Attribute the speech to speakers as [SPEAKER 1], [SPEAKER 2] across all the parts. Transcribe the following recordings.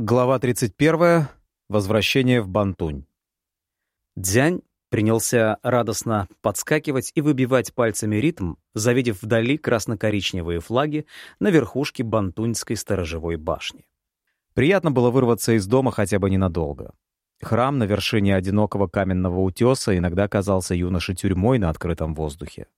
[SPEAKER 1] Глава 31. Возвращение в Бантунь. Дзянь принялся радостно подскакивать и выбивать пальцами ритм, завидев вдали красно-коричневые флаги на верхушке Бантуньской сторожевой башни. Приятно было вырваться из дома хотя бы ненадолго. Храм на вершине одинокого каменного утеса иногда казался юноше тюрьмой на открытом воздухе.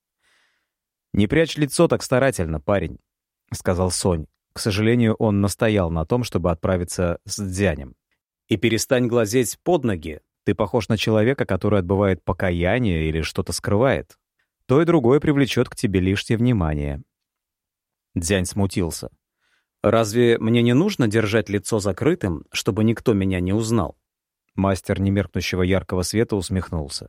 [SPEAKER 1] «Не прячь лицо так старательно, парень», — сказал Сонь, к сожалению, он настоял на том, чтобы отправиться с Дзянем. «И перестань глазеть под ноги. Ты похож на человека, который отбывает покаяние или что-то скрывает. То и другое привлечет к тебе лишнее внимание». Дзянь смутился. «Разве мне не нужно держать лицо закрытым, чтобы никто меня не узнал?» Мастер немеркнущего яркого света усмехнулся.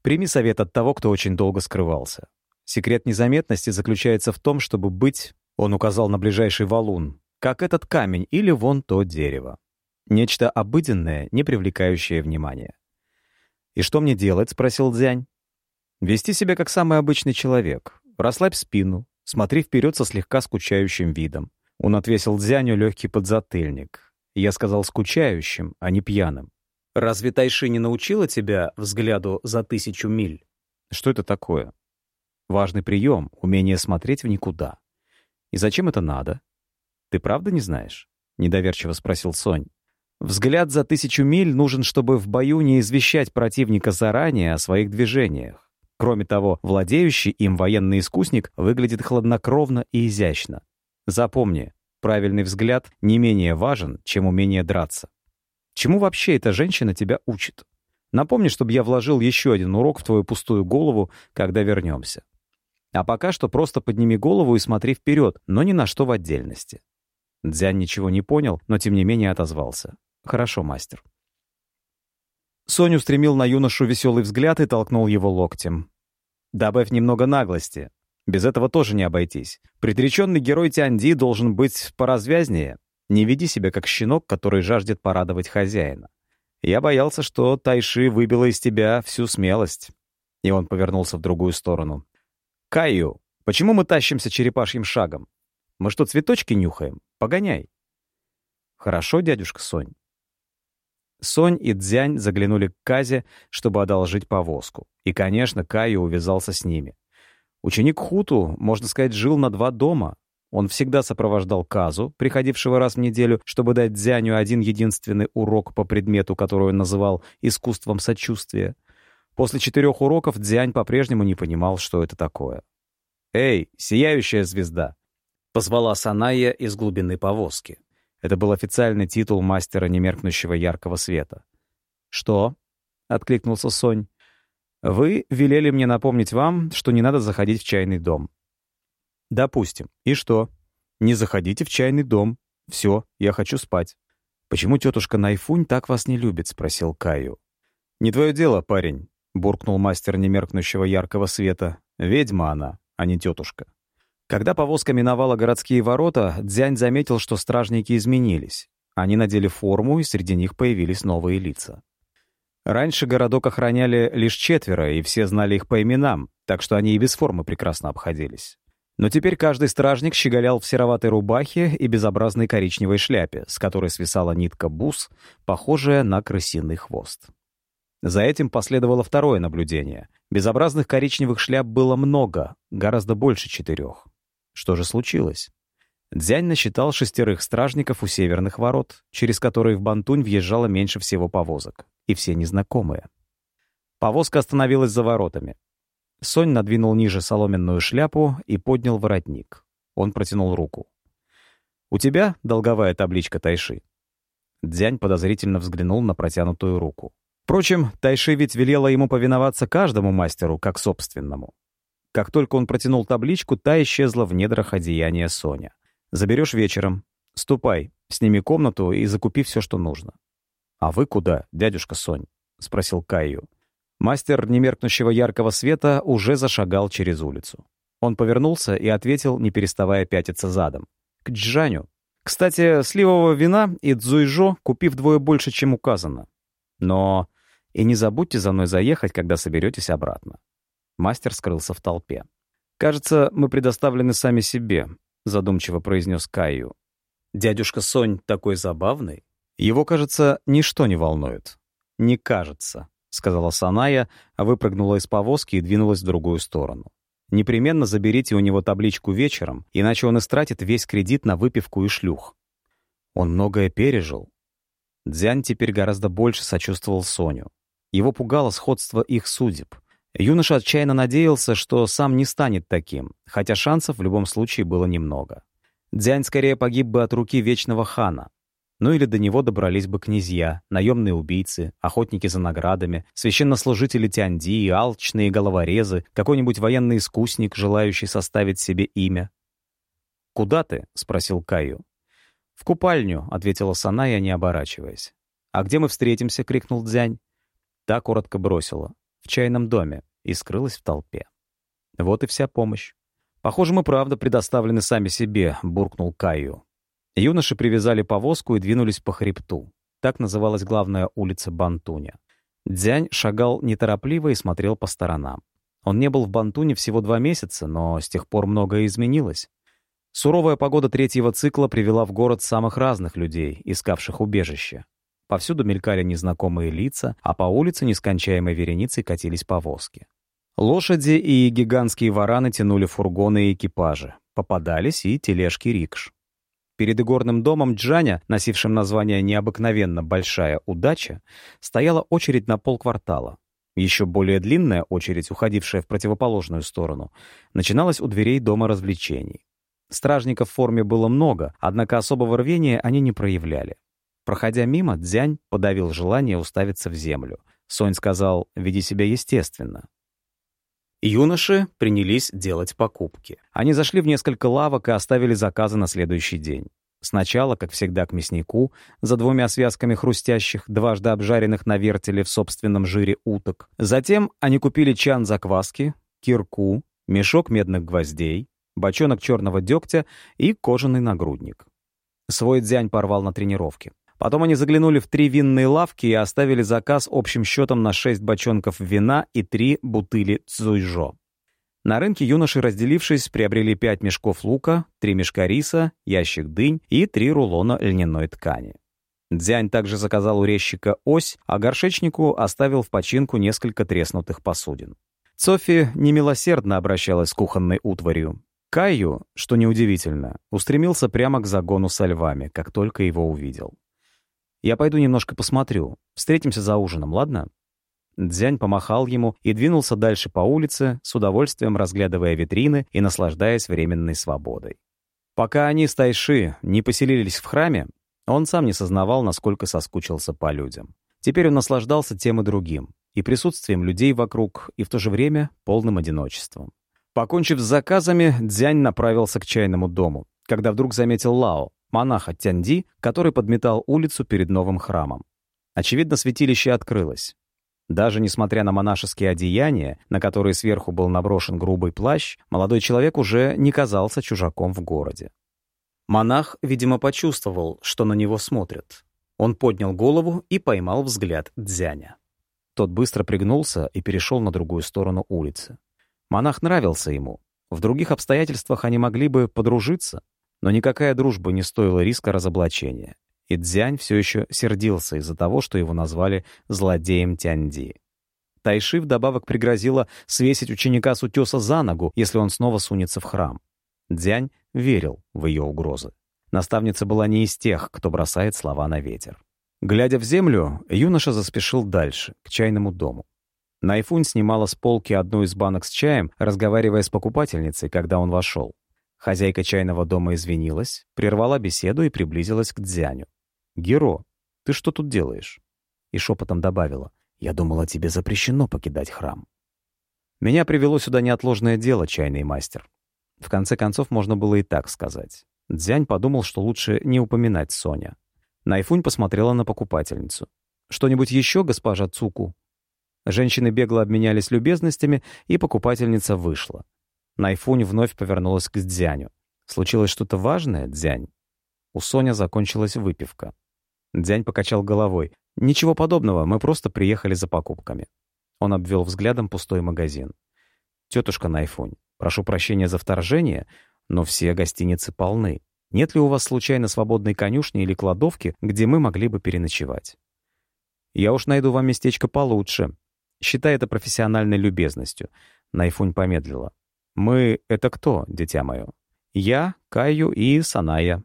[SPEAKER 1] «Прими совет от того, кто очень долго скрывался. Секрет незаметности заключается в том, чтобы быть он указал на ближайший валун, как этот камень или вон то дерево. Нечто обыденное, не привлекающее внимания. «И что мне делать?» — спросил Дзянь. «Вести себя как самый обычный человек. Расслабь спину, смотри вперед со слегка скучающим видом». Он отвесил Дзяню легкий подзатыльник. Я сказал скучающим, а не пьяным. «Разве Тайши не научила тебя взгляду за тысячу миль?» «Что это такое?» «Важный прием — умение смотреть в никуда. И зачем это надо? Ты правда не знаешь? Недоверчиво спросил Сонь. Взгляд за тысячу миль нужен, чтобы в бою не извещать противника заранее о своих движениях. Кроме того, владеющий им военный искусник выглядит хладнокровно и изящно. Запомни, правильный взгляд не менее важен, чем умение драться. Чему вообще эта женщина тебя учит? Напомни, чтобы я вложил еще один урок в твою пустую голову, когда вернемся. А пока что просто подними голову и смотри вперед, но ни на что в отдельности. Дзянь ничего не понял, но тем не менее отозвался. «Хорошо, мастер». Соню устремил на юношу веселый взгляд и толкнул его локтем. «Добавь немного наглости. Без этого тоже не обойтись. Предреченный герой Тяньди должен быть поразвязнее. Не веди себя как щенок, который жаждет порадовать хозяина. Я боялся, что Тайши выбила из тебя всю смелость». И он повернулся в другую сторону. Каю, почему мы тащимся черепашьим шагом? Мы что, цветочки нюхаем? Погоняй. Хорошо, дядюшка Сонь. Сонь и Дзянь заглянули к Казе, чтобы одолжить повозку. И, конечно, Каю увязался с ними. Ученик Хуту, можно сказать, жил на два дома. Он всегда сопровождал Казу, приходившего раз в неделю, чтобы дать Дзяню один единственный урок по предмету, который он называл «искусством сочувствия». После четырех уроков Дзянь по-прежнему не понимал, что это такое. «Эй, сияющая звезда!» — позвала Саная из глубины повозки. Это был официальный титул мастера немеркнущего яркого света. «Что?» — откликнулся Сонь. «Вы велели мне напомнить вам, что не надо заходить в чайный дом». «Допустим. И что?» «Не заходите в чайный дом. Все, я хочу спать». «Почему тетушка Найфунь так вас не любит?» — спросил Каю. «Не твое дело, парень буркнул мастер немеркнущего яркого света. «Ведьма она, а не тетушка». Когда повозка миновала городские ворота, Дзянь заметил, что стражники изменились. Они надели форму, и среди них появились новые лица. Раньше городок охраняли лишь четверо, и все знали их по именам, так что они и без формы прекрасно обходились. Но теперь каждый стражник щеголял в сероватой рубахе и безобразной коричневой шляпе, с которой свисала нитка бус, похожая на крысиный хвост. За этим последовало второе наблюдение. Безобразных коричневых шляп было много, гораздо больше четырех. Что же случилось? Дзянь насчитал шестерых стражников у северных ворот, через которые в Бантунь въезжало меньше всего повозок, и все незнакомые. Повозка остановилась за воротами. Сонь надвинул ниже соломенную шляпу и поднял воротник. Он протянул руку. «У тебя долговая табличка Тайши?» Дзянь подозрительно взглянул на протянутую руку. Впрочем, Тайши ведь велела ему повиноваться каждому мастеру, как собственному. Как только он протянул табличку, та исчезла в недрах одеяния Соня. «Заберешь вечером. Ступай, сними комнату и закупи все, что нужно». «А вы куда, дядюшка Сонь?» — спросил Каю. Мастер немеркнущего яркого света уже зашагал через улицу. Он повернулся и ответил, не переставая пятиться задом. «К Джаню. Кстати, сливового вина и дзуйжо купив вдвое больше, чем указано. Но и не забудьте за мной заехать, когда соберетесь обратно». Мастер скрылся в толпе. «Кажется, мы предоставлены сами себе», — задумчиво произнес Каю. «Дядюшка Сонь такой забавный. Его, кажется, ничто не волнует. Не кажется, сказала Саная, а выпрыгнула из повозки и двинулась в другую сторону. Непременно заберите у него табличку вечером, иначе он истратит весь кредит на выпивку и шлюх. Он многое пережил. Дзянь теперь гораздо больше сочувствовал Соню. Его пугало сходство их судеб. Юноша отчаянно надеялся, что сам не станет таким, хотя шансов в любом случае было немного. Дзянь скорее погиб бы от руки вечного хана. Ну или до него добрались бы князья, наемные убийцы, охотники за наградами, священнослужители Тяньди, алчные головорезы, какой-нибудь военный искусник, желающий составить себе имя. «Куда ты?» — спросил Каю. «В купальню», — ответила Саная, не оборачиваясь. «А где мы встретимся?» — крикнул Дзянь. Та коротко бросила. «В чайном доме» и скрылась в толпе. Вот и вся помощь. «Похоже, мы правда предоставлены сами себе», — буркнул Каю. Юноши привязали повозку и двинулись по хребту. Так называлась главная улица Бантуня. Дзянь шагал неторопливо и смотрел по сторонам. Он не был в Бантуне всего два месяца, но с тех пор многое изменилось. Суровая погода третьего цикла привела в город самых разных людей, искавших убежище. Повсюду мелькали незнакомые лица, а по улице нескончаемой вереницей катились повозки. Лошади и гигантские вараны тянули фургоны и экипажи. Попадались и тележки рикш. Перед игорным домом Джаня, носившим название «Необыкновенно большая удача», стояла очередь на полквартала. Еще более длинная очередь, уходившая в противоположную сторону, начиналась у дверей дома развлечений. Стражников в форме было много, однако особого рвения они не проявляли. Проходя мимо, Дзянь подавил желание уставиться в землю. Сонь сказал «Веди себя естественно». Юноши принялись делать покупки. Они зашли в несколько лавок и оставили заказы на следующий день. Сначала, как всегда, к мяснику, за двумя связками хрустящих, дважды обжаренных на вертеле в собственном жире уток. Затем они купили чан закваски, кирку, мешок медных гвоздей, бочонок черного дегтя и кожаный нагрудник. Свой дзянь порвал на тренировке. Потом они заглянули в три винные лавки и оставили заказ общим счетом на шесть бочонков вина и три бутыли цзуйжо. На рынке юноши, разделившись, приобрели пять мешков лука, три мешка риса, ящик дынь и три рулона льняной ткани. Дзянь также заказал у резчика ось, а горшечнику оставил в починку несколько треснутых посудин. Софи немилосердно обращалась с кухонной утварью. Каю, что неудивительно, устремился прямо к загону со львами, как только его увидел. Я пойду немножко посмотрю. Встретимся за ужином, ладно?» Дзянь помахал ему и двинулся дальше по улице, с удовольствием разглядывая витрины и наслаждаясь временной свободой. Пока они с Тайши не поселились в храме, он сам не сознавал, насколько соскучился по людям. Теперь он наслаждался тем и другим, и присутствием людей вокруг, и в то же время полным одиночеством. Покончив с заказами, Дзянь направился к чайному дому, когда вдруг заметил Лао, монаха Тянди, который подметал улицу перед новым храмом. Очевидно, святилище открылось. Даже несмотря на монашеские одеяния, на которые сверху был наброшен грубый плащ, молодой человек уже не казался чужаком в городе. Монах, видимо, почувствовал, что на него смотрят. Он поднял голову и поймал взгляд Дзяня. Тот быстро пригнулся и перешел на другую сторону улицы. Монах нравился ему. В других обстоятельствах они могли бы подружиться, но никакая дружба не стоила риска разоблачения. И Дзянь все еще сердился из-за того, что его назвали «злодеем Тяньди». Тайши вдобавок пригрозила свесить ученика с утеса за ногу, если он снова сунется в храм. Дзянь верил в ее угрозы. Наставница была не из тех, кто бросает слова на ветер. Глядя в землю, юноша заспешил дальше, к чайному дому. Найфунь снимала с полки одну из банок с чаем, разговаривая с покупательницей, когда он вошел. Хозяйка чайного дома извинилась, прервала беседу и приблизилась к Дзяню. «Геро, ты что тут делаешь?» И шепотом добавила. «Я думала, тебе запрещено покидать храм». «Меня привело сюда неотложное дело, чайный мастер». В конце концов, можно было и так сказать. Дзянь подумал, что лучше не упоминать Соня. Найфунь посмотрела на покупательницу. «Что-нибудь еще, госпожа Цуку?» Женщины бегло обменялись любезностями, и покупательница вышла. Найфунь вновь повернулась к Дзяню. «Случилось что-то важное, Дзянь?» У Соня закончилась выпивка. Дзянь покачал головой. «Ничего подобного, мы просто приехали за покупками». Он обвел взглядом пустой магазин. «Тетушка Найфунь, прошу прощения за вторжение, но все гостиницы полны. Нет ли у вас случайно свободной конюшни или кладовки, где мы могли бы переночевать? Я уж найду вам местечко получше. Считай это профессиональной любезностью. Найфунь помедлила. Мы — это кто, дитя мое? Я, Каю и Саная.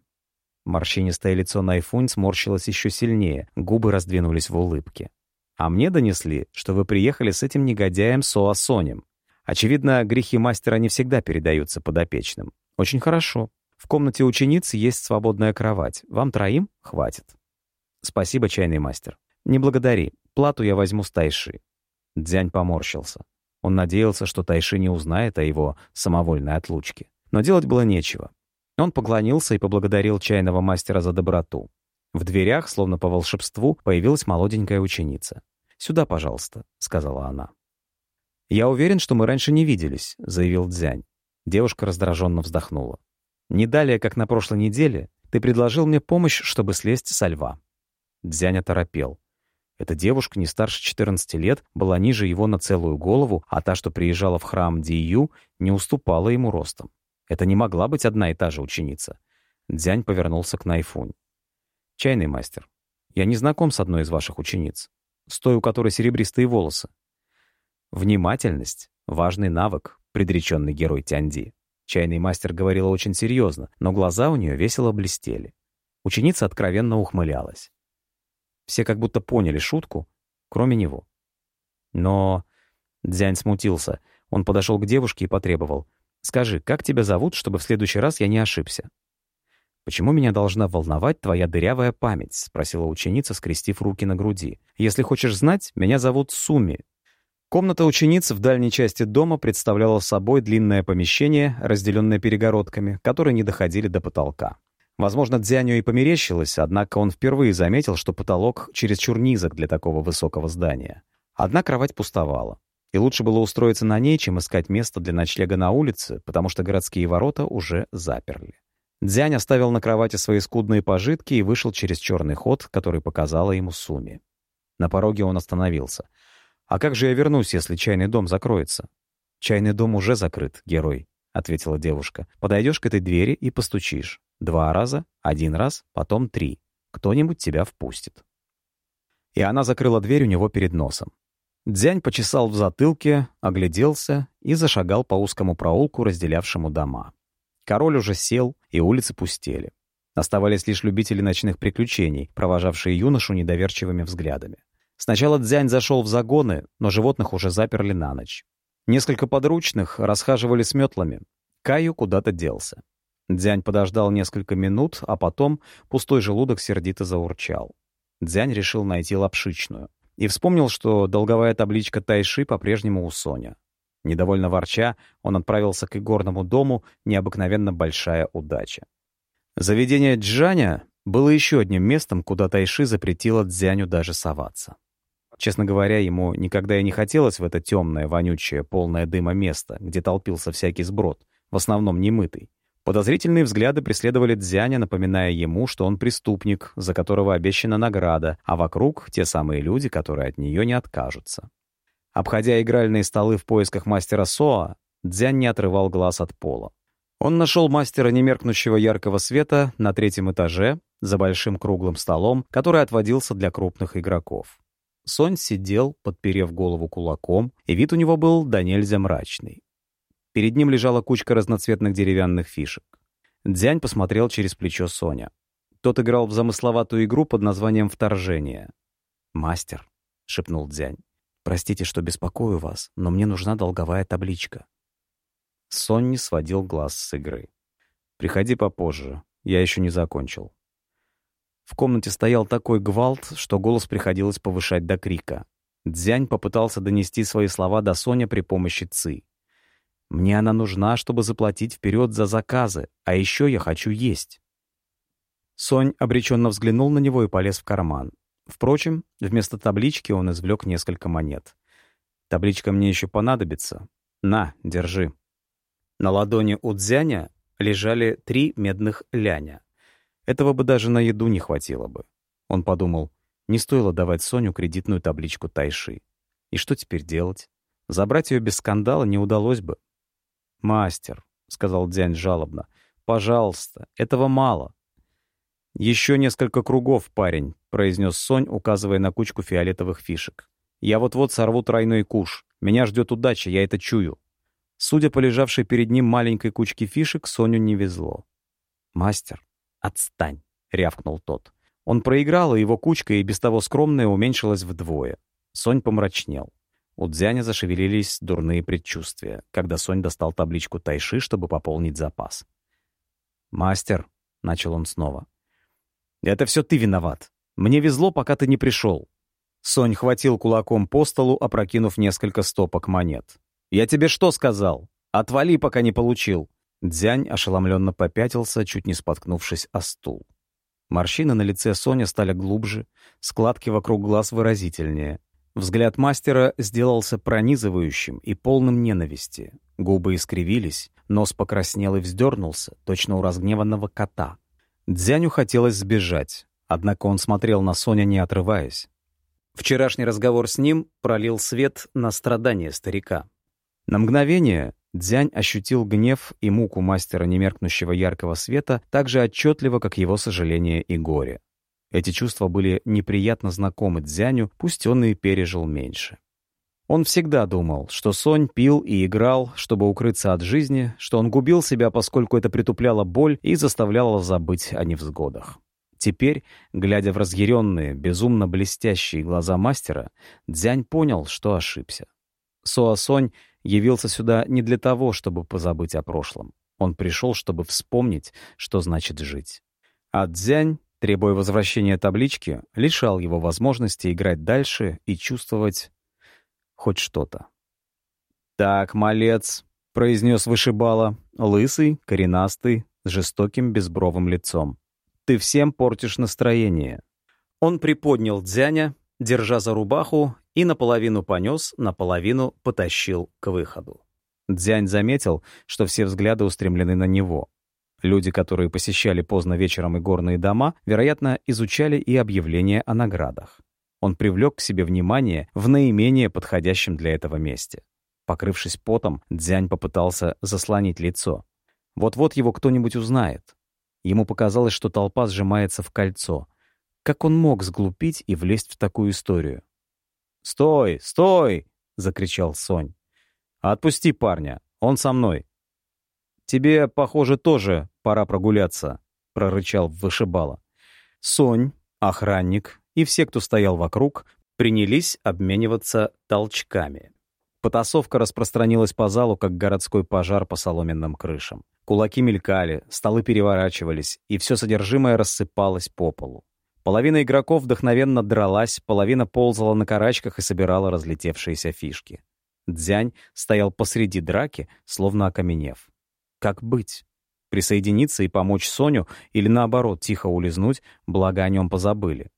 [SPEAKER 1] Морщинистое лицо Найфунь сморщилось еще сильнее, губы раздвинулись в улыбке. А мне донесли, что вы приехали с этим негодяем Соасонем. Очевидно, грехи мастера не всегда передаются подопечным. Очень хорошо. В комнате ученицы есть свободная кровать. Вам троим хватит. Спасибо, чайный мастер. Не благодари. Плату я возьму с Тайши. Дзянь поморщился. Он надеялся, что Тайши не узнает о его самовольной отлучке. Но делать было нечего. Он поклонился и поблагодарил чайного мастера за доброту. В дверях, словно по волшебству, появилась молоденькая ученица. «Сюда, пожалуйста», — сказала она. «Я уверен, что мы раньше не виделись», — заявил Дзянь. Девушка раздраженно вздохнула. Не далее, как на прошлой неделе, ты предложил мне помощь, чтобы слезть со льва». Дзянь оторопел. Эта девушка не старше 14 лет, была ниже его на целую голову, а та, что приезжала в храм Дию, не уступала ему ростом. Это не могла быть одна и та же ученица. Дзянь повернулся к Найфунь. «Чайный мастер, я не знаком с одной из ваших учениц, с той, у которой серебристые волосы. Внимательность — важный навык, предреченный герой Тяньди. Чайный мастер говорила очень серьезно, но глаза у нее весело блестели. Ученица откровенно ухмылялась. Все как будто поняли шутку, кроме него. Но Дзянь смутился. Он подошел к девушке и потребовал. «Скажи, как тебя зовут, чтобы в следующий раз я не ошибся?» «Почему меня должна волновать твоя дырявая память?» — спросила ученица, скрестив руки на груди. «Если хочешь знать, меня зовут Суми, Комната учениц в дальней части дома представляла собой длинное помещение, разделенное перегородками, которые не доходили до потолка. Возможно, Дзяню и померещилось, однако он впервые заметил, что потолок чересчур низок для такого высокого здания. Одна кровать пустовала. И лучше было устроиться на ней, чем искать место для ночлега на улице, потому что городские ворота уже заперли. Дзянь оставил на кровати свои скудные пожитки и вышел через черный ход, который показала ему Суми. На пороге он остановился — «А как же я вернусь, если чайный дом закроется?» «Чайный дом уже закрыт, герой», — ответила девушка. «Подойдешь к этой двери и постучишь. Два раза, один раз, потом три. Кто-нибудь тебя впустит». И она закрыла дверь у него перед носом. Дзянь почесал в затылке, огляделся и зашагал по узкому проулку, разделявшему дома. Король уже сел, и улицы пустели. Оставались лишь любители ночных приключений, провожавшие юношу недоверчивыми взглядами. Сначала Дзянь зашел в загоны, но животных уже заперли на ночь. Несколько подручных расхаживали с метлами. Каю куда-то делся. Дзянь подождал несколько минут, а потом пустой желудок сердито заурчал. Дзянь решил найти лапшичную. И вспомнил, что долговая табличка Тайши по-прежнему у Соня. Недовольно ворча, он отправился к игорному дому, необыкновенно большая удача. Заведение Джаня было еще одним местом, куда Тайши запретила Дзяню даже соваться. Честно говоря, ему никогда и не хотелось в это темное, вонючее, полное дыма место, где толпился всякий сброд, в основном немытый. Подозрительные взгляды преследовали Дзяня, напоминая ему, что он преступник, за которого обещана награда, а вокруг те самые люди, которые от нее не откажутся. Обходя игральные столы в поисках мастера Соа, Дзянь не отрывал глаз от пола. Он нашел мастера немеркнущего яркого света на третьем этаже, за большим круглым столом, который отводился для крупных игроков. Сонь сидел, подперев голову кулаком, и вид у него был до нельзя мрачный. Перед ним лежала кучка разноцветных деревянных фишек. Дзянь посмотрел через плечо Соня. Тот играл в замысловатую игру под названием «Вторжение». «Мастер», — шепнул Дзянь, — «простите, что беспокою вас, но мне нужна долговая табличка». Сон не сводил глаз с игры. «Приходи попозже, я еще не закончил». В комнате стоял такой гвалт, что голос приходилось повышать до крика. Дзянь попытался донести свои слова до Соня при помощи Ци. «Мне она нужна, чтобы заплатить вперед за заказы, а еще я хочу есть». Сонь обреченно взглянул на него и полез в карман. Впрочем, вместо таблички он извлек несколько монет. «Табличка мне еще понадобится. На, держи». На ладони у Дзяня лежали три медных ляня. Этого бы даже на еду не хватило бы. Он подумал, не стоило давать Соню кредитную табличку Тайши. И что теперь делать? Забрать ее без скандала не удалось бы. «Мастер», — сказал Дзянь жалобно, пожалуйста, этого мало». «Еще несколько кругов, парень», — произнес Сонь, указывая на кучку фиолетовых фишек. «Я вот-вот сорву тройной куш. Меня ждет удача, я это чую». Судя по лежавшей перед ним маленькой кучке фишек, Соню не везло. «Мастер, отстань», — рявкнул тот. Он проиграл, и его кучка, и без того скромная, уменьшилась вдвое. Сонь помрачнел. У Дзяня зашевелились дурные предчувствия, когда Сонь достал табличку Тайши, чтобы пополнить запас. «Мастер», — начал он снова, — «это все ты виноват. Мне везло, пока ты не пришел». Сонь хватил кулаком по столу, опрокинув несколько стопок монет. «Я тебе что сказал? Отвали, пока не получил». Дзянь ошеломленно попятился, чуть не споткнувшись о стул. Морщины на лице Соня стали глубже, складки вокруг глаз выразительнее. Взгляд мастера сделался пронизывающим и полным ненависти. Губы искривились, нос покраснел и вздернулся, точно у разгневанного кота. Дзяню хотелось сбежать, однако он смотрел на Соня, не отрываясь. Вчерашний разговор с ним пролил свет на страдания старика. На мгновение Дзянь ощутил гнев и муку мастера немеркнущего яркого света так же отчетливо, как его сожаление и горе. Эти чувства были неприятно знакомы Дзяню, пусть он и пережил меньше. Он всегда думал, что Сонь пил и играл, чтобы укрыться от жизни, что он губил себя, поскольку это притупляло боль и заставляло забыть о невзгодах. Теперь, глядя в разъяренные, безумно блестящие глаза мастера, Дзянь понял, что ошибся. Соа Сонь явился сюда не для того, чтобы позабыть о прошлом. Он пришел, чтобы вспомнить, что значит жить. А Дзянь требуя возвращения таблички, лишал его возможности играть дальше и чувствовать хоть что-то. «Так, малец», — произнес вышибала, лысый, коренастый, с жестоким безбровым лицом. «Ты всем портишь настроение». Он приподнял Дзяня, держа за рубаху, и наполовину понес, наполовину потащил к выходу. Дзянь заметил, что все взгляды устремлены на него. Люди, которые посещали поздно вечером игорные дома, вероятно, изучали и объявления о наградах. Он привлек к себе внимание в наименее подходящем для этого месте. Покрывшись потом, Дзянь попытался заслонить лицо. Вот-вот его кто-нибудь узнает. Ему показалось, что толпа сжимается в кольцо. Как он мог сглупить и влезть в такую историю? «Стой! Стой!» — закричал Сонь. «Отпусти парня, он со мной». «Тебе, похоже, тоже пора прогуляться», — прорычал вышибала. Сонь, охранник и все, кто стоял вокруг, принялись обмениваться толчками. Потасовка распространилась по залу, как городской пожар по соломенным крышам. Кулаки мелькали, столы переворачивались, и все содержимое рассыпалось по полу. Половина игроков вдохновенно дралась, половина ползала на карачках и собирала разлетевшиеся фишки. Дзянь стоял посреди драки, словно окаменев. Как быть? Присоединиться и помочь Соню или, наоборот, тихо улизнуть, благо о нем позабыли?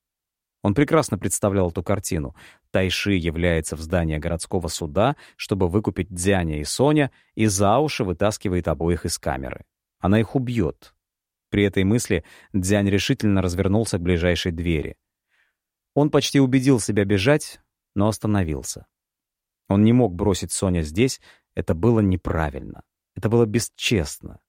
[SPEAKER 1] Он прекрасно представлял эту картину. Тайши является в здание городского суда, чтобы выкупить Дзяня и Соня, и за уши вытаскивает обоих из камеры. Она их убьет. При этой мысли Дзянь решительно развернулся к ближайшей двери. Он почти убедил себя бежать, но остановился. Он не мог бросить Соня здесь, это было неправильно. Это было бесчестно.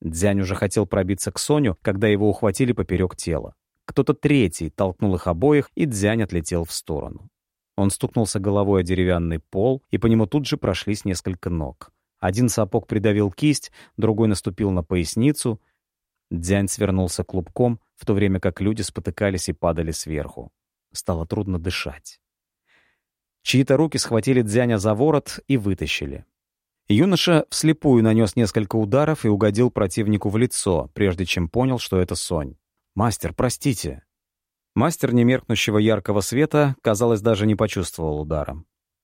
[SPEAKER 1] Дзянь уже хотел пробиться к Соню, когда его ухватили поперек тела. Кто-то третий толкнул их обоих, и Дзянь отлетел в сторону. Он стукнулся головой о деревянный пол, и по нему тут же прошлись несколько ног. Один сапог придавил кисть, другой наступил на поясницу. Дзянь свернулся клубком, в то время как люди спотыкались и падали сверху. Стало трудно дышать. Чьи-то руки схватили Дзяня за ворот и вытащили. Юноша вслепую нанес несколько ударов и угодил противнику в лицо, прежде чем понял, что это Сонь. «Мастер, простите». Мастер немеркнущего яркого света, казалось, даже не почувствовал удара.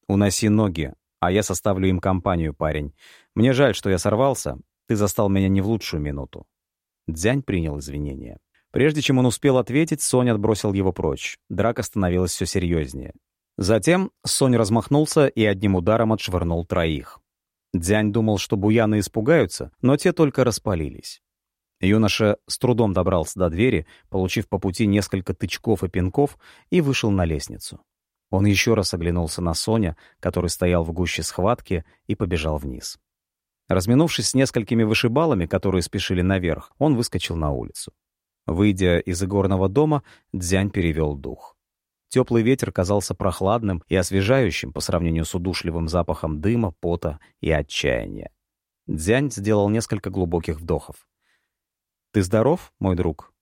[SPEAKER 1] «Уноси ноги, а я составлю им компанию, парень. Мне жаль, что я сорвался. Ты застал меня не в лучшую минуту». Дзянь принял извинения. Прежде чем он успел ответить, Сонь отбросил его прочь. Драка становилась все серьезнее. Затем Сонь размахнулся и одним ударом отшвырнул троих. Дзянь думал, что буяны испугаются, но те только распалились. Юноша с трудом добрался до двери, получив по пути несколько тычков и пинков, и вышел на лестницу. Он еще раз оглянулся на Соня, который стоял в гуще схватки, и побежал вниз. Разминувшись с несколькими вышибалами, которые спешили наверх, он выскочил на улицу. Выйдя из игорного дома, Дзянь перевел дух. Теплый ветер казался прохладным и освежающим по сравнению с удушливым запахом дыма, пота и отчаяния. Дзянь сделал несколько глубоких вдохов. «Ты здоров, мой друг?»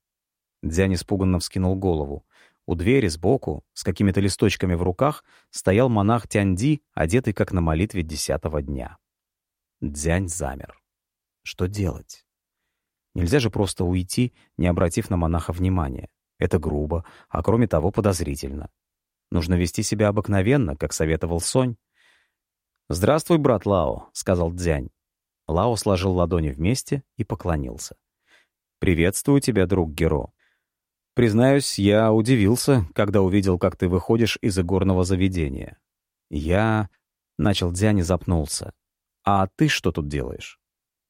[SPEAKER 1] Дзянь испуганно вскинул голову. У двери сбоку, с какими-то листочками в руках, стоял монах Тяньди, одетый как на молитве десятого дня. Дзянь замер. Что делать? Нельзя же просто уйти, не обратив на монаха внимания. Это грубо, а кроме того подозрительно. Нужно вести себя обыкновенно, как советовал Сонь. «Здравствуй, брат Лао», — сказал Дзянь. Лао сложил ладони вместе и поклонился. «Приветствую тебя, друг Геро. Признаюсь, я удивился, когда увидел, как ты выходишь из игорного заведения. Я...» — начал Дзянь и запнулся. «А ты что тут делаешь?»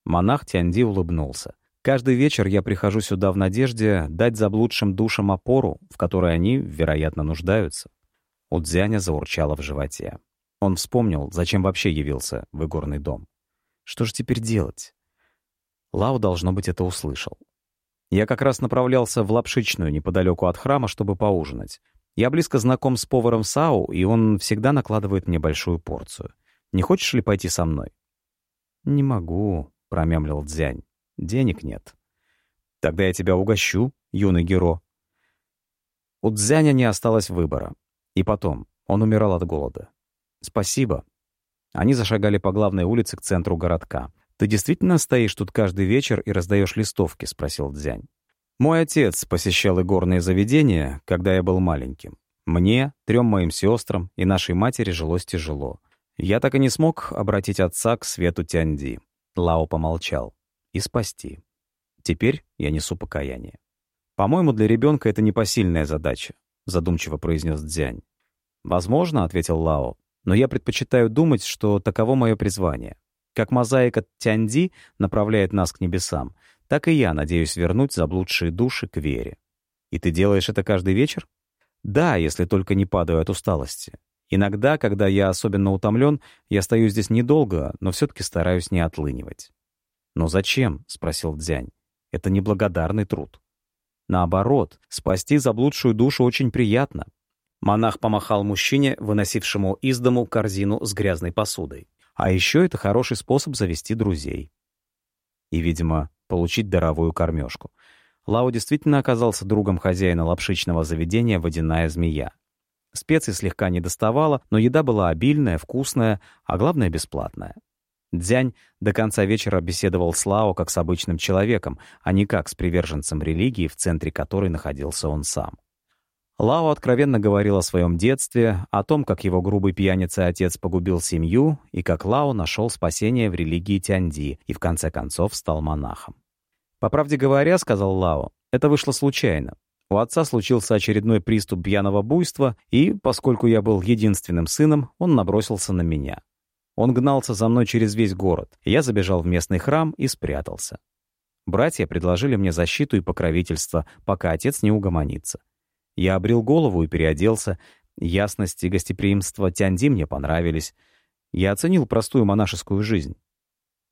[SPEAKER 1] Монах Тяньди улыбнулся. Каждый вечер я прихожу сюда в надежде дать заблудшим душам опору, в которой они, вероятно, нуждаются. У Дзяня заурчало в животе. Он вспомнил, зачем вообще явился в игорный дом. Что же теперь делать? Лао, должно быть, это услышал. Я как раз направлялся в Лапшичную, неподалеку от храма, чтобы поужинать. Я близко знаком с поваром Сау, и он всегда накладывает мне большую порцию. Не хочешь ли пойти со мной? «Не могу», — промямлил Дзянь. Денег нет. Тогда я тебя угощу, юный геро. У Дзяня не осталось выбора. И потом, он умирал от голода. Спасибо. Они зашагали по главной улице к центру городка. «Ты действительно стоишь тут каждый вечер и раздаешь листовки?» — спросил Дзянь. «Мой отец посещал игорные заведения, когда я был маленьким. Мне, трем моим сестрам и нашей матери жилось тяжело. Я так и не смог обратить отца к свету Тяньди». Лао помолчал и спасти. Теперь я несу покаяние. «По-моему, для ребенка это непосильная задача», — задумчиво произнес Дзянь. «Возможно», — ответил Лао, «но я предпочитаю думать, что таково мое призвание. Как мозаика Тяньди направляет нас к небесам, так и я надеюсь вернуть заблудшие души к вере. И ты делаешь это каждый вечер? Да, если только не падаю от усталости. Иногда, когда я особенно утомлен, я стою здесь недолго, но все-таки стараюсь не отлынивать. «Но зачем?» — спросил Дзянь. «Это неблагодарный труд». Наоборот, спасти заблудшую душу очень приятно. Монах помахал мужчине, выносившему из дому корзину с грязной посудой. А еще это хороший способ завести друзей. И, видимо, получить даровую кормежку. Лао действительно оказался другом хозяина лапшичного заведения «Водяная змея». Специй слегка не доставало, но еда была обильная, вкусная, а главное — бесплатная. Дзянь до конца вечера беседовал с Лао как с обычным человеком, а не как с приверженцем религии, в центре которой находился он сам. Лао откровенно говорил о своем детстве, о том, как его грубый пьяница отец погубил семью, и как Лао нашел спасение в религии Тяньди и в конце концов стал монахом. «По правде говоря, — сказал Лао, — это вышло случайно. У отца случился очередной приступ пьяного буйства, и, поскольку я был единственным сыном, он набросился на меня. Он гнался за мной через весь город. Я забежал в местный храм и спрятался. Братья предложили мне защиту и покровительство, пока отец не угомонится. Я обрел голову и переоделся. Ясность и гостеприимство Тяньди мне понравились. Я оценил простую монашескую жизнь.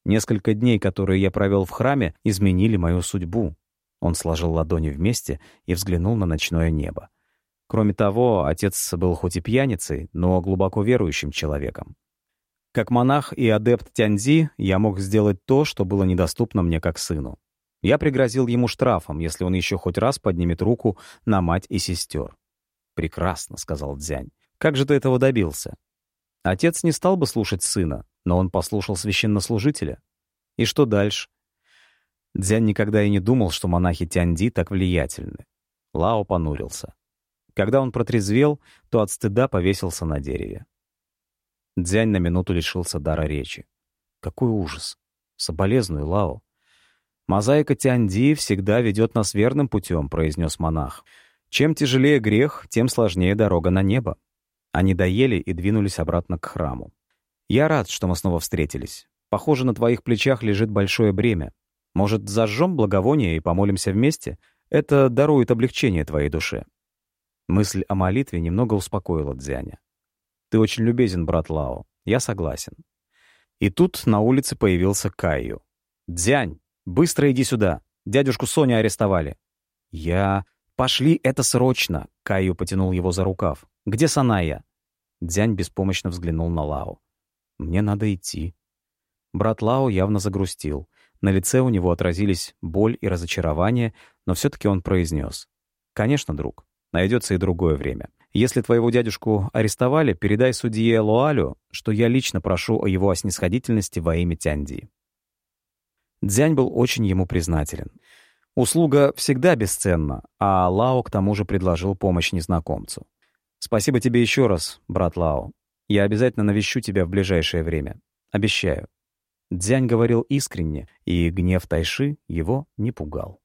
[SPEAKER 1] Несколько дней, которые я провел в храме, изменили мою судьбу. Он сложил ладони вместе и взглянул на ночное небо. Кроме того, отец был хоть и пьяницей, но глубоко верующим человеком. Как монах и адепт Тяньзи я мог сделать то, что было недоступно мне как сыну. Я пригрозил ему штрафом, если он еще хоть раз поднимет руку на мать и сестер. «Прекрасно», — сказал Дзянь. «Как же ты этого добился?» Отец не стал бы слушать сына, но он послушал священнослужителя. И что дальше? Дзянь никогда и не думал, что монахи Тяньди так влиятельны. Лао понурился. Когда он протрезвел, то от стыда повесился на дереве. Дзянь на минуту лишился дара речи. Какой ужас! Соболезную, Лао. «Мозаика Тяньди всегда ведет нас верным путем», — произнес монах. «Чем тяжелее грех, тем сложнее дорога на небо». Они доели и двинулись обратно к храму. «Я рад, что мы снова встретились. Похоже, на твоих плечах лежит большое бремя. Может, зажжем благовоние и помолимся вместе? Это дарует облегчение твоей душе». Мысль о молитве немного успокоила Дзяня. Ты очень любезен, брат Лао. Я согласен. И тут на улице появился Кайю. «Дзянь, быстро иди сюда. Дядюшку Соню арестовали». «Я...» «Пошли, это срочно!» — Кайю потянул его за рукав. «Где Саная?» Дзянь беспомощно взглянул на Лао. «Мне надо идти». Брат Лао явно загрустил. На лице у него отразились боль и разочарование, но все таки он произнес: «Конечно, друг, найдется и другое время. Если твоего дядюшку арестовали, передай судье Луалю, что я лично прошу о его снисходительности во имя Тяньди». Дзянь был очень ему признателен. Услуга всегда бесценна, а Лао к тому же предложил помощь незнакомцу. «Спасибо тебе еще раз, брат Лао. Я обязательно навещу тебя в ближайшее время. Обещаю». Дзянь говорил искренне, и гнев Тайши его не пугал.